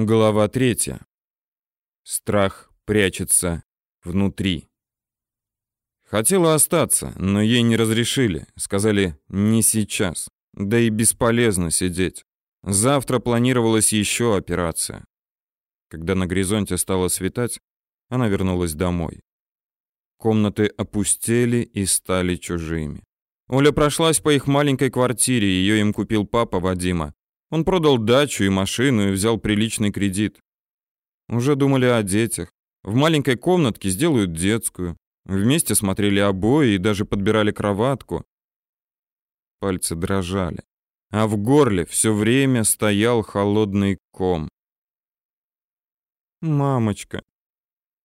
Глава третья. Страх прячется внутри. Хотела остаться, но ей не разрешили. Сказали, не сейчас. Да и бесполезно сидеть. Завтра планировалась еще операция. Когда на горизонте стало светать, она вернулась домой. Комнаты опустели и стали чужими. Оля прошлась по их маленькой квартире, ее им купил папа Вадима. Он продал дачу и машину и взял приличный кредит. Уже думали о детях. В маленькой комнатке сделают детскую. Вместе смотрели обои и даже подбирали кроватку. Пальцы дрожали, а в горле все время стоял холодный ком. Мамочка.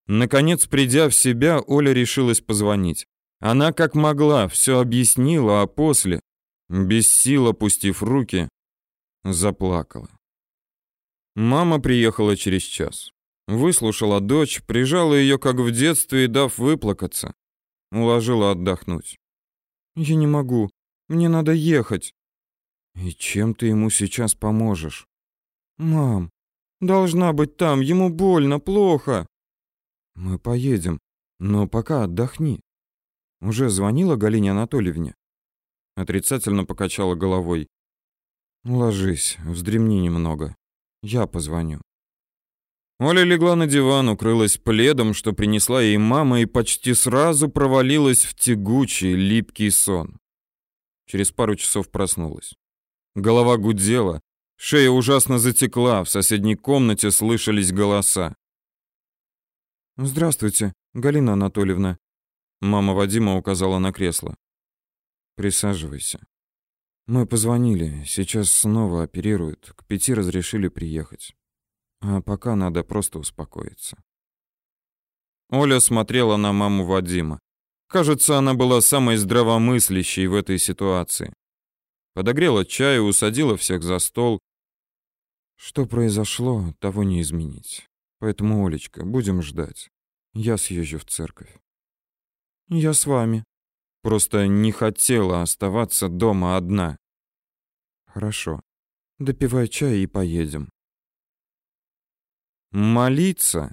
Наконец, придя в себя, Оля решилась позвонить. Она как могла все объяснила, а после, без сил опустив руки, заплакала. Мама приехала через час. Выслушала дочь, прижала ее, как в детстве, и дав выплакаться, уложила отдохнуть. «Я не могу. Мне надо ехать». «И чем ты ему сейчас поможешь?» «Мам, должна быть там, ему больно, плохо». «Мы поедем, но пока отдохни». Уже звонила Галине Анатольевне? Отрицательно покачала головой. Ложись, вздремни немного. Я позвоню. Оля легла на диван, укрылась пледом, что принесла ей мама, и почти сразу провалилась в тягучий, липкий сон. Через пару часов проснулась. Голова гудела, шея ужасно затекла, в соседней комнате слышались голоса. «Здравствуйте, Галина Анатольевна». Мама Вадима указала на кресло. «Присаживайся». Мы позвонили, сейчас снова оперируют, к пяти разрешили приехать. А пока надо просто успокоиться. Оля смотрела на маму Вадима. Кажется, она была самой здравомыслящей в этой ситуации. Подогрела чай, усадила всех за стол. Что произошло, того не изменить. Поэтому, Олечка, будем ждать. Я съезжу в церковь. Я с вами, Просто не хотела оставаться дома одна. Хорошо. Допивай чай и поедем. Молиться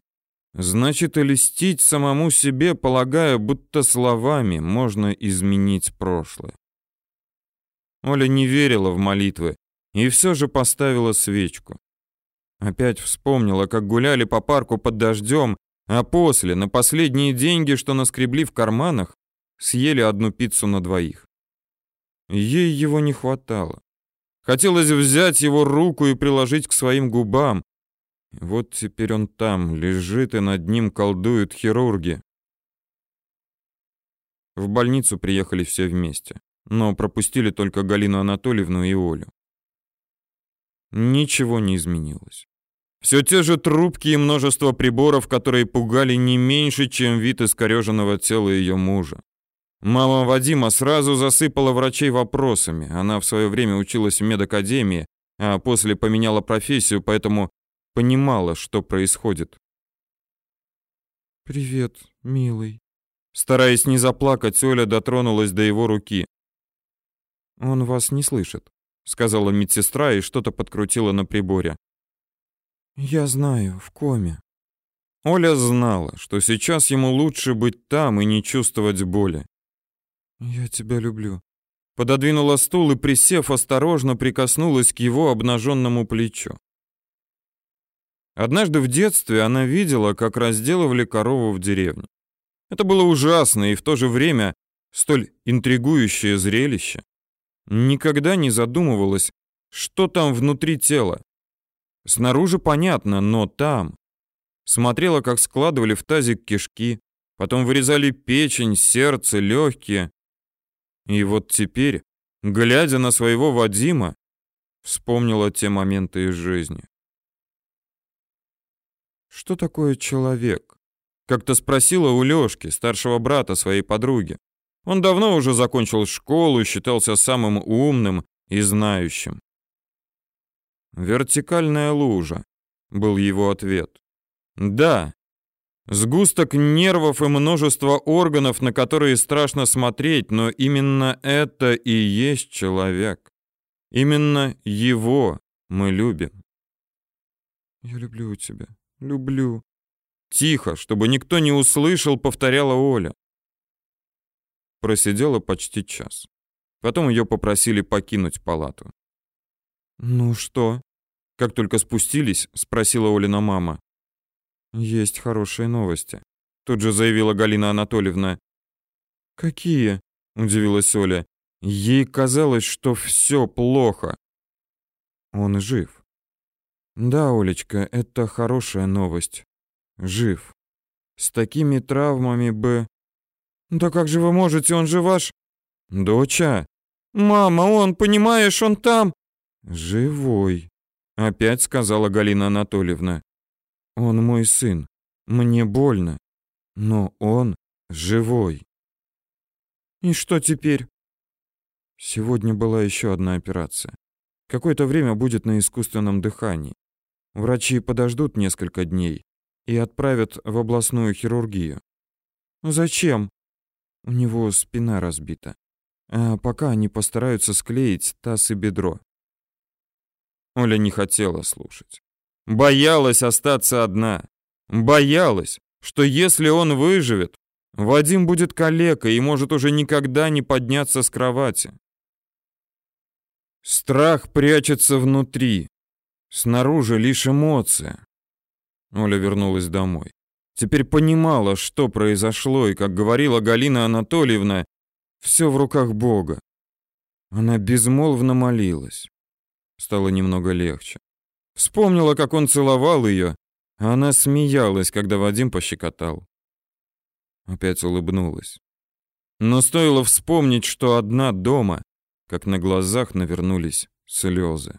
значит и льстить самому себе, полагая, будто словами можно изменить прошлое. Оля не верила в молитвы и все же поставила свечку. Опять вспомнила, как гуляли по парку под дождем, а после, на последние деньги, что наскребли в карманах, съели одну пиццу на двоих. Ей его не хватало. Хотелось взять его руку и приложить к своим губам. Вот теперь он там, лежит, и над ним колдуют хирурги. В больницу приехали все вместе, но пропустили только Галину Анатольевну и Олю. Ничего не изменилось. Все те же трубки и множество приборов, которые пугали не меньше, чем вид искореженного тела ее мужа. Мама Вадима сразу засыпала врачей вопросами. Она в свое время училась в медакадемии, а после поменяла профессию, поэтому понимала, что происходит. «Привет, милый». Стараясь не заплакать, Оля дотронулась до его руки. «Он вас не слышит», — сказала медсестра и что-то подкрутила на приборе. «Я знаю, в коме». Оля знала, что сейчас ему лучше быть там и не чувствовать боли. «Я тебя люблю». Пододвинула стул и, присев, осторожно прикоснулась к его обнаженному плечу. Однажды в детстве она видела, как разделывали корову в деревне. Это было ужасно и в то же время столь интригующее зрелище. Никогда не задумывалась, что там внутри тела. Снаружи понятно, но там. Смотрела, как складывали в тазик кишки, потом вырезали печень, сердце, легкие, и вот теперь, глядя на своего Вадима, вспомнила те моменты из жизни. Что такое человек? Как-то спросила у Лёшки, старшего брата своей подруги. Он давно уже закончил школу, считался самым умным и знающим. Вертикальная лужа был его ответ. Да, Сгусток нервов и множество органов, на которые страшно смотреть, но именно это и есть человек. Именно его мы любим. Я люблю тебя. Люблю. Тихо, чтобы никто не услышал, повторяла Оля. Просидела почти час. Потом ее попросили покинуть палату. «Ну что?» Как только спустились, спросила Олина мама. «Есть хорошие новости», — тут же заявила Галина Анатольевна. «Какие?» — удивилась Оля. Ей казалось, что все плохо. Он жив. Да, Олечка, это хорошая новость. Жив. С такими травмами бы... Да как же вы можете, он же ваш... Доча. Мама, он, понимаешь, он там... Живой. Опять сказала Галина Анатольевна. Он мой сын. Мне больно. Но он живой. И что теперь? Сегодня была еще одна операция. Какое-то время будет на искусственном дыхании. Врачи подождут несколько дней и отправят в областную хирургию. Зачем? У него спина разбита. А пока они постараются склеить таз и бедро. Оля не хотела слушать. Боялась остаться одна. Боялась, что если он выживет, Вадим будет калекой и может уже никогда не подняться с кровати. Страх прячется внутри. Снаружи лишь эмоция. Оля вернулась домой. Теперь понимала, что произошло, и, как говорила Галина Анатольевна, все в руках Бога. Она безмолвно молилась. Стало немного легче. Вспомнила, как он целовал ее, она смеялась, когда Вадим пощекотал. Опять улыбнулась. Но стоило вспомнить, что одна дома, как на глазах навернулись слезы.